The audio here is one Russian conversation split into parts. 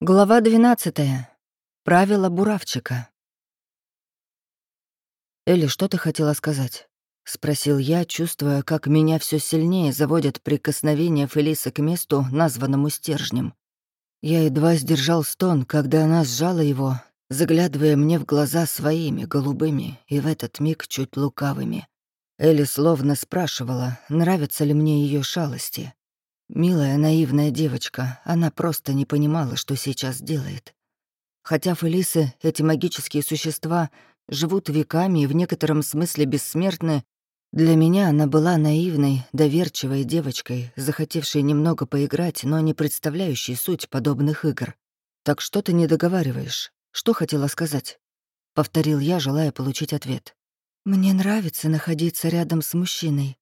Глава 12. Правила буравчика. «Элли, что ты хотела сказать?» — спросил я, чувствуя, как меня все сильнее заводят прикосновения Фелисы к месту, названному стержнем. Я едва сдержал стон, когда она сжала его, заглядывая мне в глаза своими, голубыми, и в этот миг чуть лукавыми. Элли словно спрашивала, нравятся ли мне ее шалости. Милая, наивная девочка, она просто не понимала, что сейчас делает. Хотя Фелисы, эти магические существа, живут веками и в некотором смысле бессмертны, для меня она была наивной, доверчивой девочкой, захотевшей немного поиграть, но не представляющей суть подобных игр. «Так что ты не договариваешь? Что хотела сказать?» — повторил я, желая получить ответ. «Мне нравится находиться рядом с мужчиной.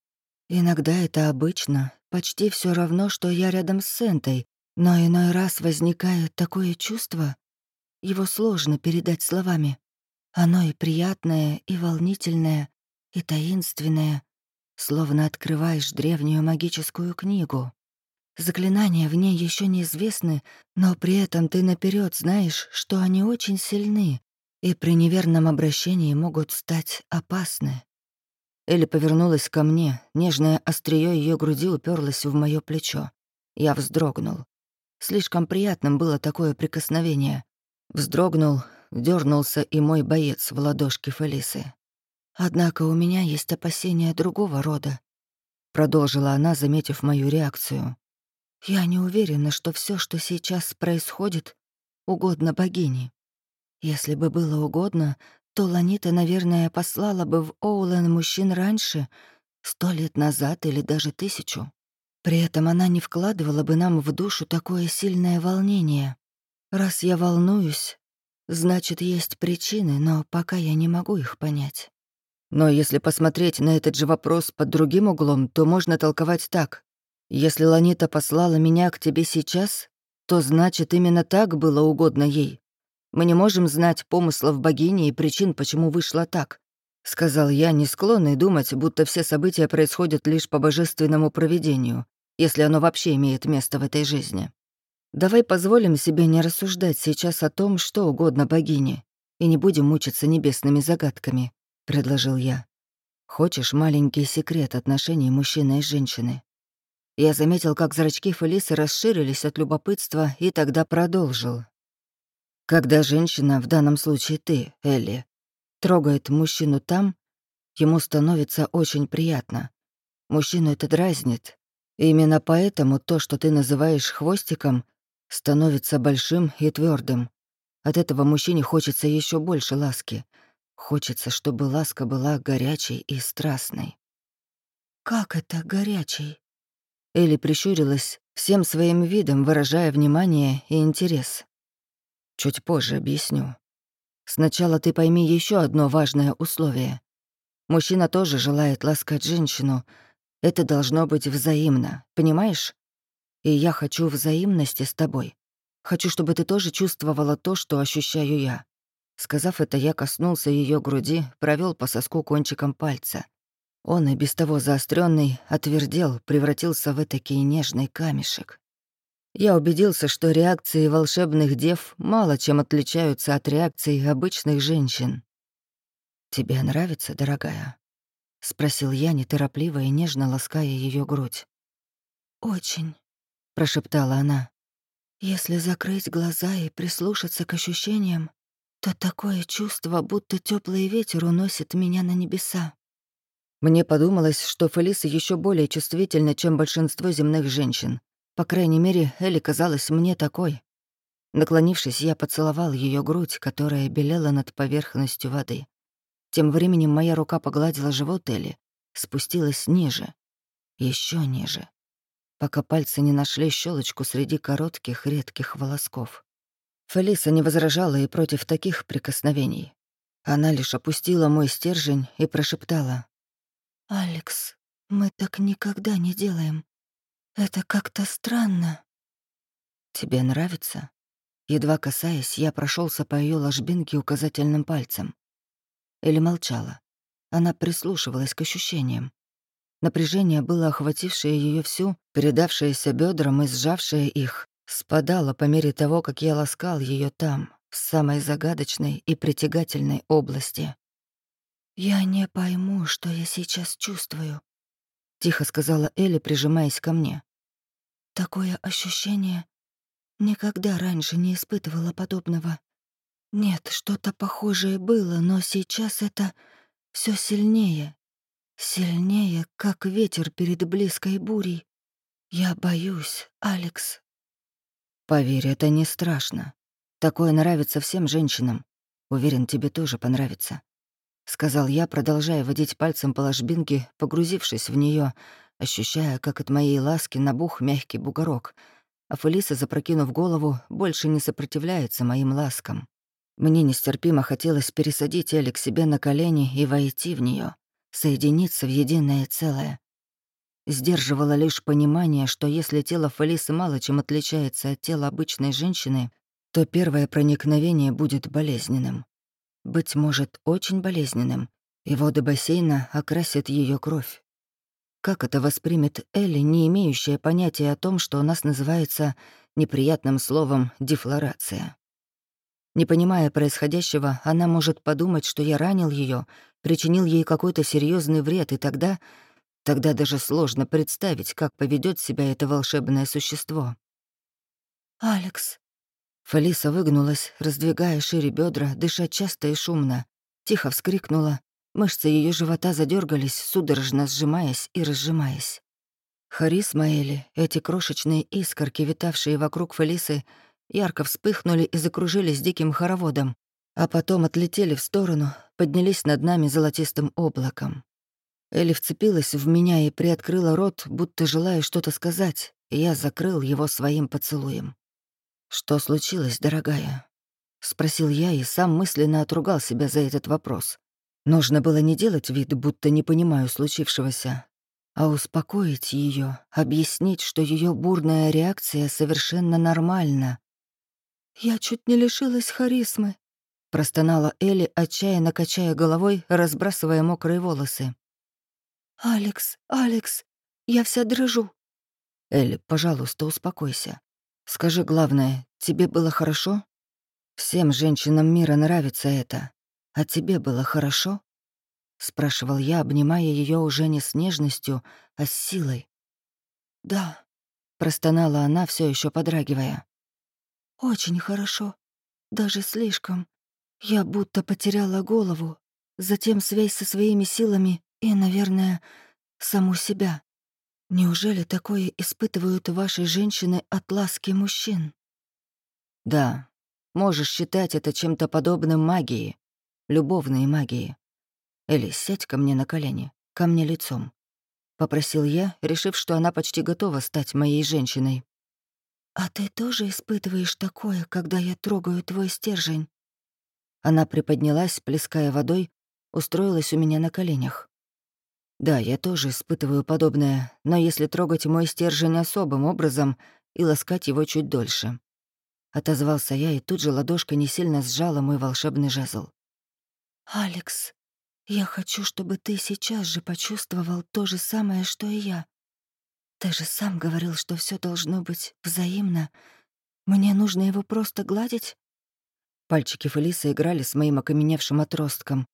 Иногда это обычно, почти все равно, что я рядом с Сентой, но иной раз возникает такое чувство, его сложно передать словами. Оно и приятное, и волнительное, и таинственное, словно открываешь древнюю магическую книгу. Заклинания в ней еще неизвестны, но при этом ты наперед знаешь, что они очень сильны и при неверном обращении могут стать опасны. Элли повернулась ко мне, нежное острие ее груди уперлось в мое плечо. Я вздрогнул. Слишком приятным было такое прикосновение. Вздрогнул, дернулся и мой боец в ладошке Фелисы. «Однако у меня есть опасения другого рода», — продолжила она, заметив мою реакцию. «Я не уверена, что все, что сейчас происходит, угодно богине. Если бы было угодно, то Ланита, наверное, послала бы в Оулен мужчин раньше, сто лет назад или даже тысячу. При этом она не вкладывала бы нам в душу такое сильное волнение. Раз я волнуюсь, значит, есть причины, но пока я не могу их понять. Но если посмотреть на этот же вопрос под другим углом, то можно толковать так. Если Ланита послала меня к тебе сейчас, то значит, именно так было угодно ей. Мы не можем знать помыслов богини и причин, почему вышло так», — сказал я, не склонный думать, будто все события происходят лишь по божественному проведению, если оно вообще имеет место в этой жизни. Давай позволим себе не рассуждать сейчас о том, что угодно богине, и не будем мучиться небесными загадками», — предложил я. «Хочешь маленький секрет отношений мужчины и женщины?» Я заметил, как зрачки Фелисы расширились от любопытства, и тогда продолжил, когда женщина, в данном случае ты, Элли, трогает мужчину там, ему становится очень приятно. Мужчину это дразнит. И именно поэтому то, что ты называешь хвостиком, становится большим и твердым. От этого мужчине хочется еще больше ласки. Хочется, чтобы ласка была горячей и страстной. «Как это горячей?» Элли прищурилась, всем своим видом выражая внимание и интерес. Чуть позже объясню. Сначала ты пойми еще одно важное условие. Мужчина тоже желает ласкать женщину. Это должно быть взаимно, понимаешь? И я хочу взаимности с тобой. Хочу, чтобы ты тоже чувствовала то, что ощущаю я. Сказав это, я коснулся ее груди, провел по соску кончиком пальца. Он и без того заостренный отвердел, превратился в этакий нежный камешек. Я убедился, что реакции волшебных дев мало чем отличаются от реакций обычных женщин. «Тебе нравится, дорогая?» — спросил я, неторопливо и нежно лаская ее грудь. «Очень», — прошептала она. «Если закрыть глаза и прислушаться к ощущениям, то такое чувство, будто теплый ветер уносит меня на небеса». Мне подумалось, что Фелиса еще более чувствительна, чем большинство земных женщин. По крайней мере, Элли казалась мне такой. Наклонившись, я поцеловал ее грудь, которая белела над поверхностью воды. Тем временем моя рука погладила живот Элли, спустилась ниже, еще ниже, пока пальцы не нашли щелочку среди коротких редких волосков. Фелиса не возражала и против таких прикосновений. Она лишь опустила мой стержень и прошептала. «Алекс, мы так никогда не делаем. Это как-то странно. Тебе нравится? Едва касаясь, я прошелся по ее ложбинке указательным пальцем. Или молчала. Она прислушивалась к ощущениям. Напряжение было охватившее ее всю, передавшееся бедрам и сжавшее их, спадала по мере того, как я ласкал ее там, в самой загадочной и притягательной области. «Я не пойму, что я сейчас чувствую», — тихо сказала Элли, прижимаясь ко мне. «Такое ощущение никогда раньше не испытывала подобного. Нет, что-то похожее было, но сейчас это все сильнее. Сильнее, как ветер перед близкой бурей. Я боюсь, Алекс». «Поверь, это не страшно. Такое нравится всем женщинам. Уверен, тебе тоже понравится. — сказал я, продолжая водить пальцем по ложбинке, погрузившись в нее, ощущая, как от моей ласки набух мягкий бугорок, а Фелиса, запрокинув голову, больше не сопротивляется моим ласкам. Мне нестерпимо хотелось пересадить Элли к себе на колени и войти в нее, соединиться в единое целое. Сдерживало лишь понимание, что если тело Фелисы мало чем отличается от тела обычной женщины, то первое проникновение будет болезненным быть может, очень болезненным, и воды бассейна окрасят ее кровь. Как это воспримет Элли, не имеющая понятия о том, что у нас называется неприятным словом «дефлорация»? Не понимая происходящего, она может подумать, что я ранил ее, причинил ей какой-то серьезный вред, и тогда... Тогда даже сложно представить, как поведет себя это волшебное существо. «Алекс», Фалиса выгнулась, раздвигая шире бедра, дыша часто и шумно. Тихо вскрикнула. Мышцы ее живота задергались, судорожно сжимаясь и разжимаясь. Харис Маэли, эти крошечные искорки, витавшие вокруг Фалисы, ярко вспыхнули и закружились диким хороводом, а потом отлетели в сторону, поднялись над нами золотистым облаком. Элли вцепилась в меня и приоткрыла рот, будто желая что-то сказать, и я закрыл его своим поцелуем. «Что случилось, дорогая?» — спросил я и сам мысленно отругал себя за этот вопрос. Нужно было не делать вид, будто не понимаю случившегося, а успокоить ее, объяснить, что ее бурная реакция совершенно нормальна. «Я чуть не лишилась харизмы», — простонала Элли, отчаянно качая головой, разбрасывая мокрые волосы. «Алекс, Алекс, я вся дрожу». «Элли, пожалуйста, успокойся. Скажи главное, тебе было хорошо? Всем женщинам мира нравится это. А тебе было хорошо? Спрашивал я, обнимая ее уже не с нежностью, а с силой. Да, простонала она, все еще подрагивая. Очень хорошо. Даже слишком. Я будто потеряла голову, затем связь со своими силами и, наверное, саму себя. Неужели такое испытывают ваши женщины от ласки мужчин? Да, можешь считать это чем-то подобным магии, любовной магии. Элли, сядь ко мне на колени, ко мне лицом. Попросил я, решив, что она почти готова стать моей женщиной. «А ты тоже испытываешь такое, когда я трогаю твой стержень?» Она приподнялась, плеская водой, устроилась у меня на коленях. Да, я тоже испытываю подобное, но если трогать мой стержень особым образом и ласкать его чуть дольше. Отозвался я, и тут же ладошка не сильно сжала мой волшебный жезл. «Алекс, я хочу, чтобы ты сейчас же почувствовал то же самое, что и я. Ты же сам говорил, что все должно быть взаимно. Мне нужно его просто гладить?» Пальчики Фелиса играли с моим окаменевшим отростком.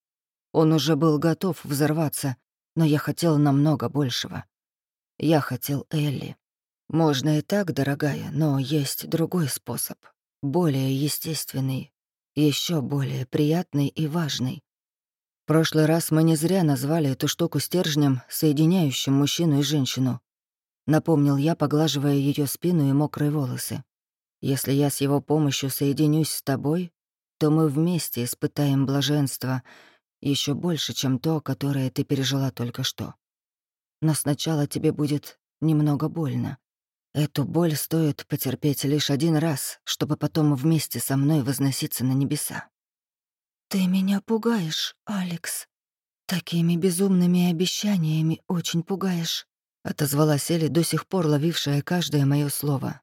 Он уже был готов взорваться, но я хотел намного большего. Я хотел Элли. Можно и так, дорогая, но есть другой способ, более естественный, еще более приятный и важный. В прошлый раз мы не зря назвали эту штуку стержнем, соединяющим мужчину и женщину. Напомнил я, поглаживая ее спину и мокрые волосы. Если я с его помощью соединюсь с тобой, то мы вместе испытаем блаженство — еще больше, чем то, которое ты пережила только что. Но сначала тебе будет немного больно. Эту боль стоит потерпеть лишь один раз, чтобы потом вместе со мной возноситься на небеса. «Ты меня пугаешь, Алекс. Такими безумными обещаниями очень пугаешь», — отозвалась Элли, до сих пор ловившая каждое мое слово.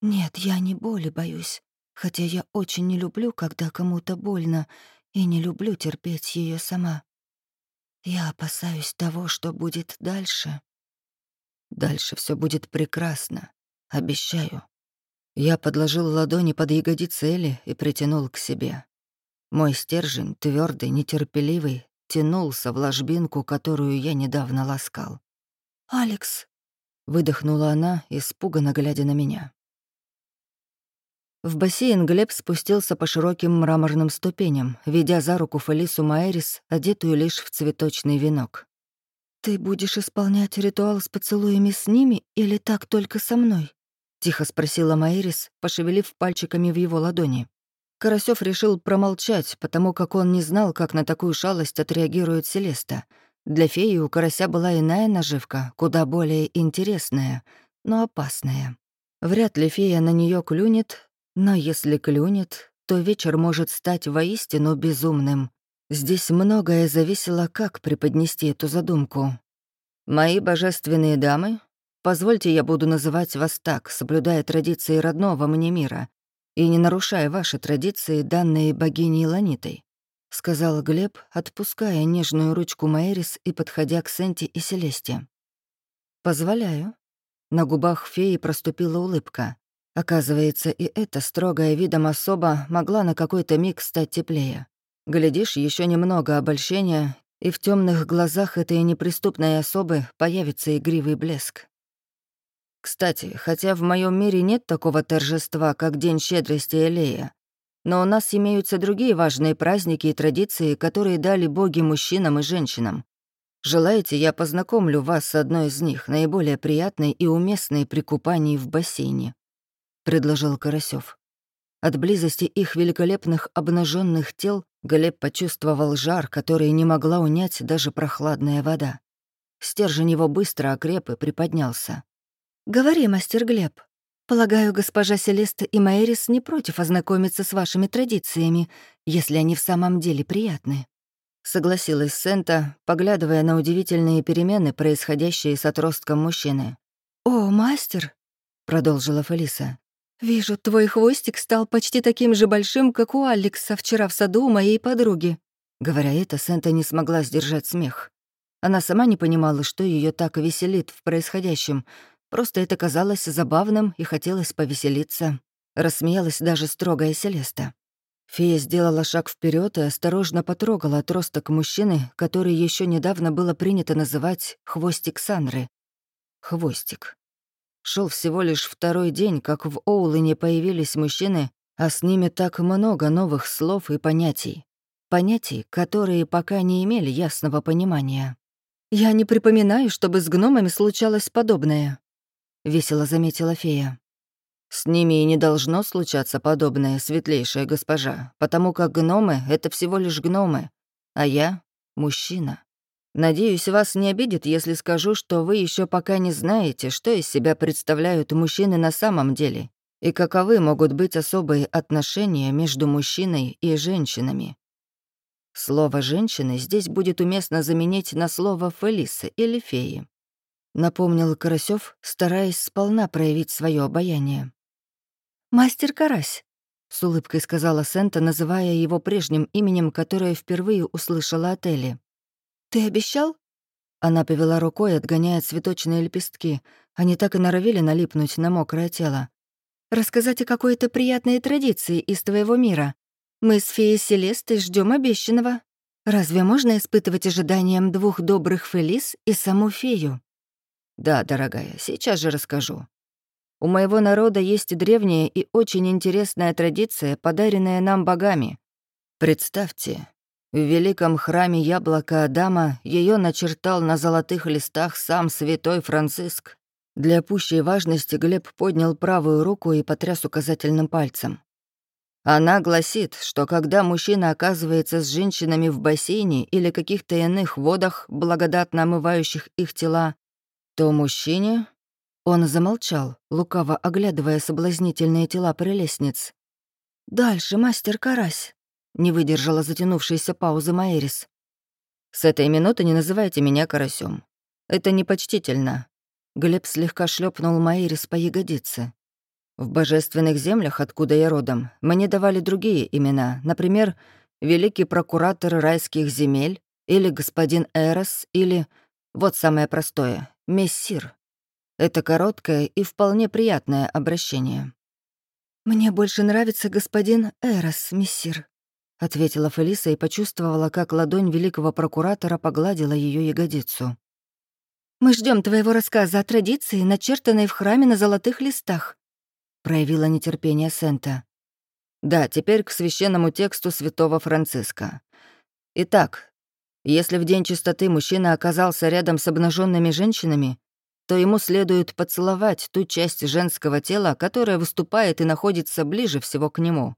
«Нет, я не боли боюсь, хотя я очень не люблю, когда кому-то больно, и не люблю терпеть ее сама. Я опасаюсь того, что будет дальше. Дальше все будет прекрасно, обещаю. Я подложил ладони под ягодицы Эли и притянул к себе. Мой стержень, твердый, нетерпеливый, тянулся в ложбинку, которую я недавно ласкал. «Алекс!» — выдохнула она, испуганно глядя на меня. В бассейн Глеб спустился по широким мраморным ступеням, ведя за руку Фелису Майрис, одетую лишь в цветочный венок. «Ты будешь исполнять ритуал с поцелуями с ними или так только со мной?» — тихо спросила Майрис, пошевелив пальчиками в его ладони. Карасёв решил промолчать, потому как он не знал, как на такую шалость отреагирует Селеста. Для феи у карася была иная наживка, куда более интересная, но опасная. Вряд ли фея на нее клюнет, но если клюнет, то вечер может стать воистину безумным. Здесь многое зависело, как преподнести эту задумку. «Мои божественные дамы, позвольте я буду называть вас так, соблюдая традиции родного мне мира и не нарушая ваши традиции, данные богиней Ланитой», — сказал Глеб, отпуская нежную ручку Майрис и подходя к Сенти и Селесте. «Позволяю». На губах феи проступила улыбка. Оказывается, и эта строгая видом особа могла на какой-то миг стать теплее. Глядишь, еще немного обольщения, и в темных глазах этой неприступной особы появится игривый блеск. Кстати, хотя в моем мире нет такого торжества, как День щедрости Элея, но у нас имеются другие важные праздники и традиции, которые дали боги мужчинам и женщинам. Желаете, я познакомлю вас с одной из них, наиболее приятной и уместной при купании в бассейне. — предложил Карасёв. От близости их великолепных обнаженных тел Глеб почувствовал жар, который не могла унять даже прохладная вода. Стержень его быстро окреп и приподнялся. «Говори, мастер Глеб. Полагаю, госпожа Селеста и Майрис не против ознакомиться с вашими традициями, если они в самом деле приятны». Согласилась Сента, поглядывая на удивительные перемены, происходящие с отростком мужчины. «О, мастер!» — продолжила Фелиса. «Вижу, твой хвостик стал почти таким же большим, как у Алекса вчера в саду у моей подруги». Говоря это, Сента не смогла сдержать смех. Она сама не понимала, что ее так веселит в происходящем. Просто это казалось забавным и хотелось повеселиться. Рассмеялась даже строгая Селеста. Фея сделала шаг вперед и осторожно потрогала отросток мужчины, который еще недавно было принято называть «хвостик Санры». Хвостик. Шел всего лишь второй день, как в Оулыне появились мужчины, а с ними так много новых слов и понятий. Понятий, которые пока не имели ясного понимания. «Я не припоминаю, чтобы с гномами случалось подобное», — весело заметила фея. «С ними и не должно случаться подобное, светлейшая госпожа, потому как гномы — это всего лишь гномы, а я — мужчина. Надеюсь, вас не обидит, если скажу, что вы еще пока не знаете, что из себя представляют мужчины на самом деле и каковы могут быть особые отношения между мужчиной и женщинами. Слово «женщины» здесь будет уместно заменить на слово «фелисы» или «феи», — напомнил Карасёв, стараясь сполна проявить свое обаяние. «Мастер Карась», — с улыбкой сказала Сента, называя его прежним именем, которое впервые услышала от Элли. «Ты обещал?» Она повела рукой, отгоняя цветочные лепестки. Они так и норовили налипнуть на мокрое тело. «Рассказать о какой-то приятной традиции из твоего мира. Мы с феей Селестой ждем обещанного. Разве можно испытывать ожиданием двух добрых Фелис и саму фею?» «Да, дорогая, сейчас же расскажу. У моего народа есть древняя и очень интересная традиция, подаренная нам богами. Представьте, в великом храме яблока Адама ее начертал на золотых листах сам святой Франциск. Для пущей важности Глеб поднял правую руку и потряс указательным пальцем. Она гласит, что когда мужчина оказывается с женщинами в бассейне или каких-то иных водах, благодатно омывающих их тела, то мужчине... Он замолчал, лукаво оглядывая соблазнительные тела прелестниц. «Дальше, мастер Карась», не выдержала затянувшейся паузы Майрис. «С этой минуты не называйте меня карасем. Это непочтительно». Глеб слегка шлепнул Майрис по ягодице. «В божественных землях, откуда я родом, мне давали другие имена, например, великий прокуратор райских земель, или господин Эрос, или, вот самое простое, мессир. Это короткое и вполне приятное обращение. «Мне больше нравится господин Эрос, мессир», — ответила Фелиса и почувствовала, как ладонь великого прокуратора погладила ее ягодицу. «Мы ждем твоего рассказа о традиции, начертанной в храме на золотых листах», — проявила нетерпение Сента. «Да, теперь к священному тексту святого Франциска. Итак, если в день чистоты мужчина оказался рядом с обнаженными женщинами, то ему следует поцеловать ту часть женского тела, которая выступает и находится ближе всего к нему.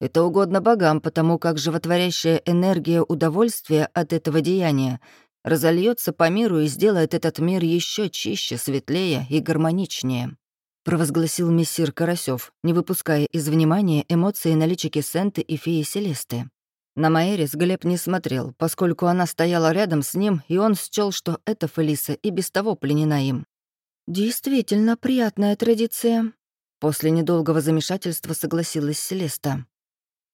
Это угодно богам, потому как животворящая энергия удовольствия от этого деяния разольется по миру и сделает этот мир еще чище, светлее и гармоничнее», — провозгласил мессир Карасев, не выпуская из внимания эмоции на личике Сенты и феи Селесты. На Маэрис Глеб не смотрел, поскольку она стояла рядом с ним, и он счел, что эта Фелиса и без того пленена им. «Действительно приятная традиция», — после недолгого замешательства согласилась Селеста.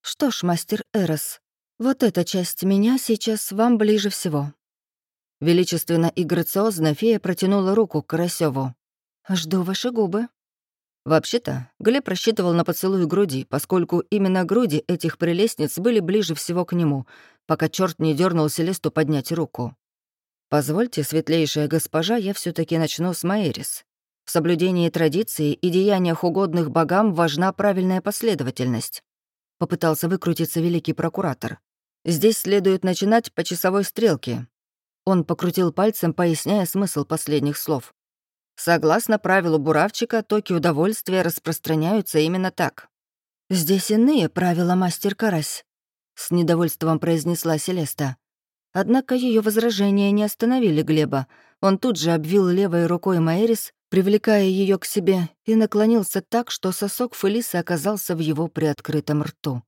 «Что ж, мастер Эрос, вот эта часть меня сейчас вам ближе всего». Величественно и грациозно фея протянула руку к Карасёву. «Жду ваши губы», Вообще-то, Глеб рассчитывал на поцелуй груди, поскольку именно груди этих прелестниц были ближе всего к нему, пока черт не дернул Селесту поднять руку. «Позвольте, светлейшая госпожа, я все таки начну с Маэрис. В соблюдении традиции и деяниях угодных богам важна правильная последовательность», — попытался выкрутиться великий прокуратор. «Здесь следует начинать по часовой стрелке». Он покрутил пальцем, поясняя смысл последних слов. Согласно правилу буравчика, токи удовольствия распространяются именно так. «Здесь иные правила, мастер Карась», — с недовольством произнесла Селеста. Однако ее возражения не остановили Глеба. Он тут же обвил левой рукой Майрис, привлекая ее к себе, и наклонился так, что сосок Фелисы оказался в его приоткрытом рту.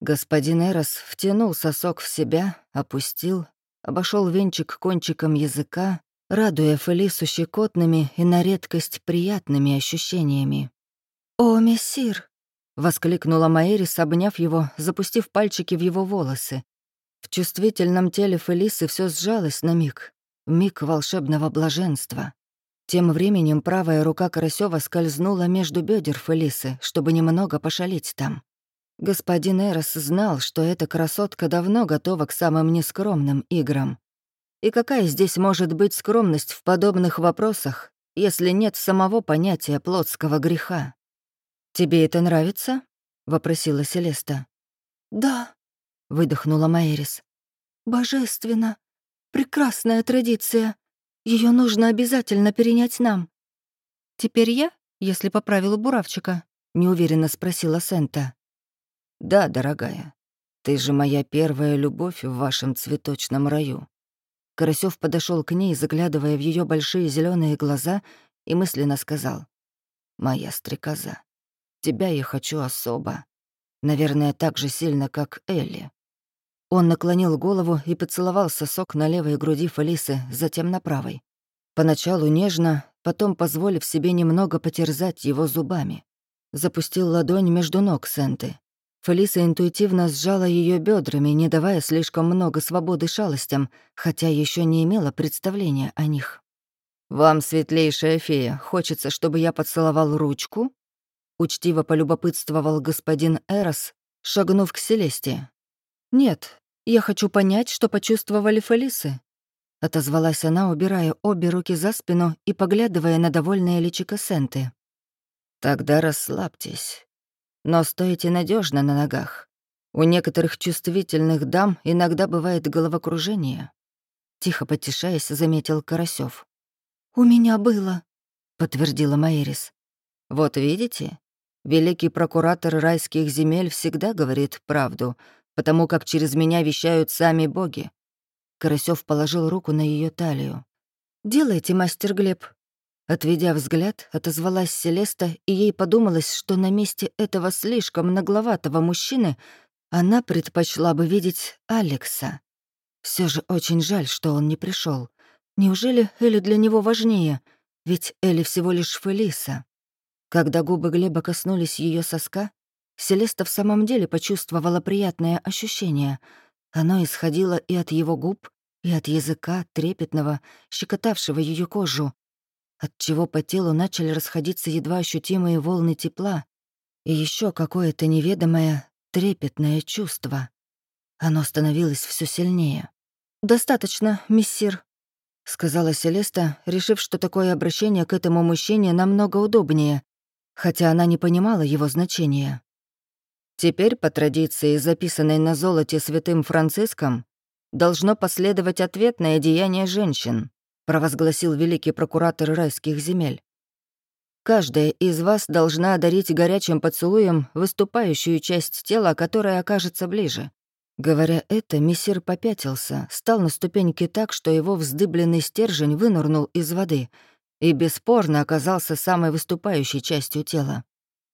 Господин Эрос втянул сосок в себя, опустил, обошел венчик кончиком языка, радуя Фелису щекотными и на редкость приятными ощущениями. «О, мессир!» — воскликнула Маэрис, обняв его, запустив пальчики в его волосы. В чувствительном теле Фелисы все сжалось на миг, миг волшебного блаженства. Тем временем правая рука Карасева скользнула между бедер Фелисы, чтобы немного пошалить там. Господин Эрос знал, что эта красотка давно готова к самым нескромным играм. И какая здесь может быть скромность в подобных вопросах, если нет самого понятия плотского греха? «Тебе это нравится?» — вопросила Селеста. «Да», — выдохнула Майрис. «Божественно! Прекрасная традиция. Ее нужно обязательно перенять нам». «Теперь я, если по правилу буравчика?» — неуверенно спросила Сента. «Да, дорогая, ты же моя первая любовь в вашем цветочном раю», Карасёв подошел к ней, заглядывая в ее большие зеленые глаза, и мысленно сказал. «Моя стрекоза, тебя я хочу особо. Наверное, так же сильно, как Элли». Он наклонил голову и поцеловал сосок на левой груди Фелисы, затем на правой. Поначалу нежно, потом позволив себе немного потерзать его зубами. Запустил ладонь между ног Сенты. Фелиса интуитивно сжала ее бедрами, не давая слишком много свободы шалостям, хотя еще не имела представления о них. «Вам, светлейшая фея, хочется, чтобы я поцеловал ручку?» Учтиво полюбопытствовал господин Эрос, шагнув к Селесте. «Нет, я хочу понять, что почувствовали Фелисы», — отозвалась она, убирая обе руки за спину и поглядывая на довольное личико Сенты. «Тогда расслабьтесь. Но стойте надежно на ногах. У некоторых чувствительных дам иногда бывает головокружение. Тихо потешаясь, заметил Карасёв. «У меня было», — подтвердила Майрис. «Вот видите, великий прокуратор райских земель всегда говорит правду, потому как через меня вещают сами боги». Карасёв положил руку на ее талию. «Делайте, мастер Глеб, Отведя взгляд, отозвалась Селеста, и ей подумалось, что на месте этого слишком нагловатого мужчины она предпочла бы видеть Алекса. Все же очень жаль, что он не пришел. Неужели Элли для него важнее? Ведь Элли всего лишь Фелиса. Когда губы Глеба коснулись ее соска, Селеста в самом деле почувствовала приятное ощущение. Оно исходило и от его губ, и от языка, трепетного, щекотавшего ее кожу отчего по телу начали расходиться едва ощутимые волны тепла. И еще какое-то неведомое, трепетное чувство. Оно становилось все сильнее. «Достаточно, миссир», — сказала Селеста, решив, что такое обращение к этому мужчине намного удобнее, хотя она не понимала его значения. Теперь, по традиции, записанной на золоте святым Франциском, должно последовать ответное деяние женщин, провозгласил великий прокуратор райских земель. Каждая из вас должна одарить горячим поцелуем выступающую часть тела, которая окажется ближе. Говоря это, мессир попятился, стал на ступеньке так, что его вздыбленный стержень вынырнул из воды и бесспорно оказался самой выступающей частью тела.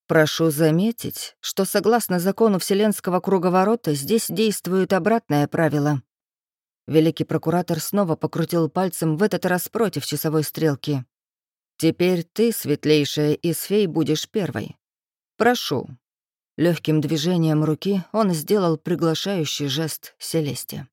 Прошу заметить, что согласно закону Вселенского круговорота здесь действует обратное правило. Великий прокуратор снова покрутил пальцем, в этот раз против часовой стрелки. «Теперь ты, светлейшая из фей, будешь первой. Прошу». Легким движением руки он сделал приглашающий жест Селесте.